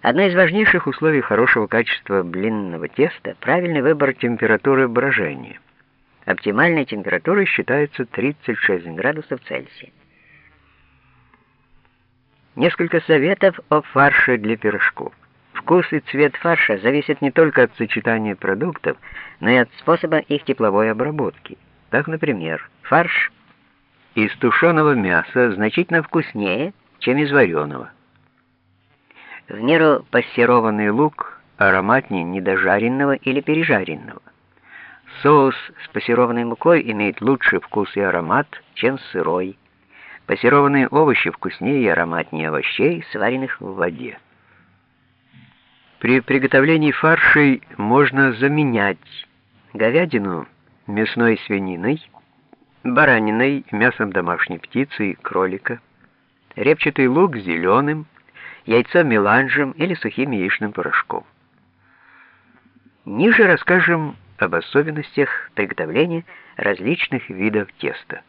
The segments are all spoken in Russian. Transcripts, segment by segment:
Одно из важнейших условий хорошего качества блинного теста – правильный выбор температуры брожения. Оптимальной температурой считается 36 градусов Цельсия. Несколько советов о фарше для пирожков. Вкус и цвет фарша зависят не только от сочетания продуктов, но и от способа их тепловой обработки. Так, например, фарш из тушеного мяса значительно вкуснее, чем из вареного. В меру пассерованный лук ароматнее недожаренного или пережаренного. Соус с пассерованной мукой имеет лучший вкус и аромат, чем сырой. Пассерованные овощи вкуснее и ароматнее овощей, сваренных в воде. При приготовлении фаршей можно заменять говядину мясной свининой, бараниной, мясом домашней птицы и кролика, репчатый лук зеленым, яйцо меланжем или сухим яичным порошком. Ниже расскажем об особенностях приготовления различных видов теста.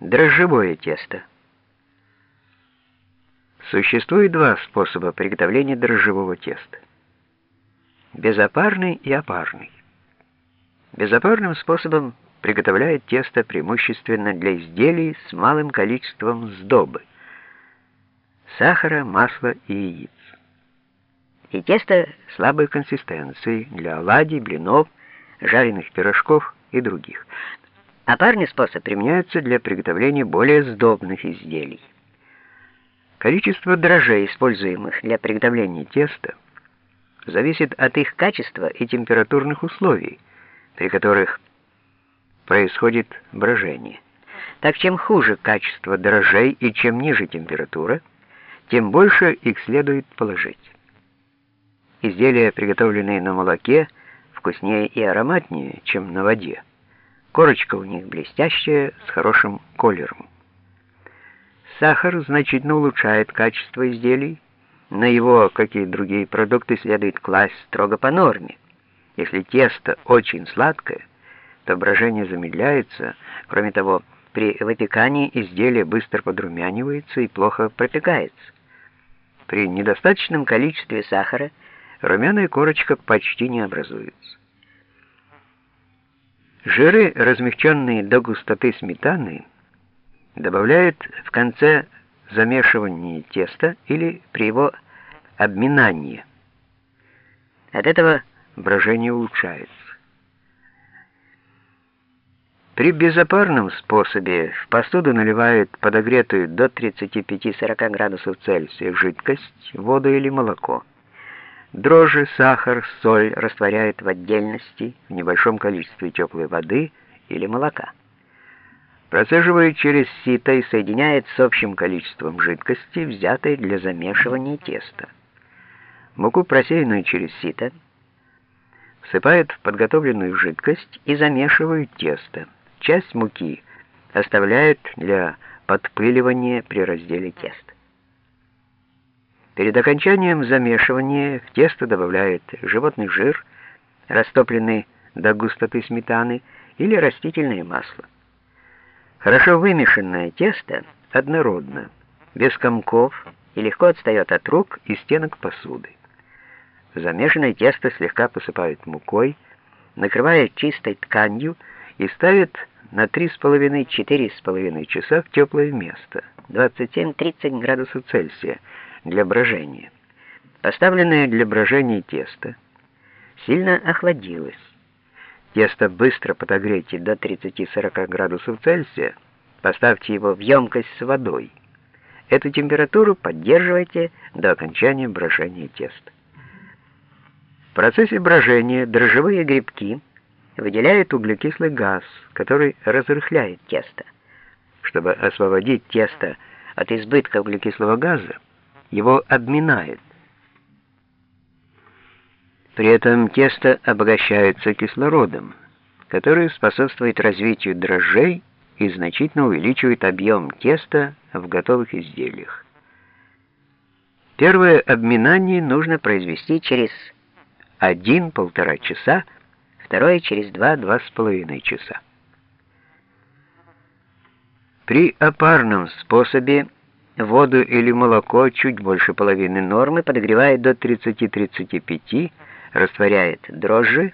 Дрожжевое тесто – Существует два способа приготовления дрожжевого теста. Безопарный и опарный. Безопарным способом приготовляют тесто преимущественно для изделий с малым количеством сдобы, сахара, масла и яиц. И тесто слабой консистенции для оладий, блинов, жареных пирожков и других. Опарный способ применяется для приготовления более сдобных изделий. Количество дрожжей, используемых для приготовления теста, зависит от их качества и температурных условий, при которых происходит брожение. Так чем хуже качество дрожжей и чем ниже температура, тем больше их следует положить. Изделия, приготовленные на молоке, вкуснее и ароматнее, чем на воде. Корочка у них блестящая, с хорошим колером. Сахар значительно улучшает качество изделий. На его, как и другие продукты, следует класть строго по норме. Если тесто очень сладкое, то брожение замедляется. Кроме того, при выпекании изделие быстро подрумянивается и плохо пропекается. При недостаточном количестве сахара румяная корочка почти не образуется. Жиры, размягченные до густоты сметаны, добавляют в конце замешивания теста или при его обминании. От этого брожение улучшается. При безопарном способе в посуду наливают подогретую до 35-40 градусов Цельсия жидкость, воду или молоко. Дрожжи, сахар, соль растворяют в отдельности в небольшом количестве теплой воды или молока процеживает через сито и соединяет с общим количеством жидкости, взятой для замешивания теста. Муку, просеянную через сито, всыпают в подготовленную жидкость и замешивают тесто. Часть муки оставляют для подпыливания при разделе теста. Перед окончанием замешивания в тесто добавляют животный жир, растопленный до густоты сметаны или растительное масло. Хорошо вымешанное тесто однородно, без комков и легко отстает от рук и стенок посуды. Замешанное тесто слегка посыпают мукой, накрывают чистой тканью и ставят на 3,5-4,5 часа в теплое место, 27-30 градусов Цельсия, для брожения. Поставленное для брожения тесто сильно охладилось. Тесто быстро подогрейте до 30-40 градусов Цельсия, поставьте его в емкость с водой. Эту температуру поддерживайте до окончания брожения теста. В процессе брожения дрожжевые грибки выделяют углекислый газ, который разрыхляет тесто. Чтобы освободить тесто от избытка углекислого газа, его обминают. При этом тесто обогащается кислородом, который способствует развитию дрожжей и значительно увеличивает объем теста в готовых изделиях. Первое обминание нужно произвести через 1-1,5 часа, второе через 2-2,5 часа. При опарном способе воду или молоко чуть больше половины нормы, подогревает до 30-35, растворяет дрожжи,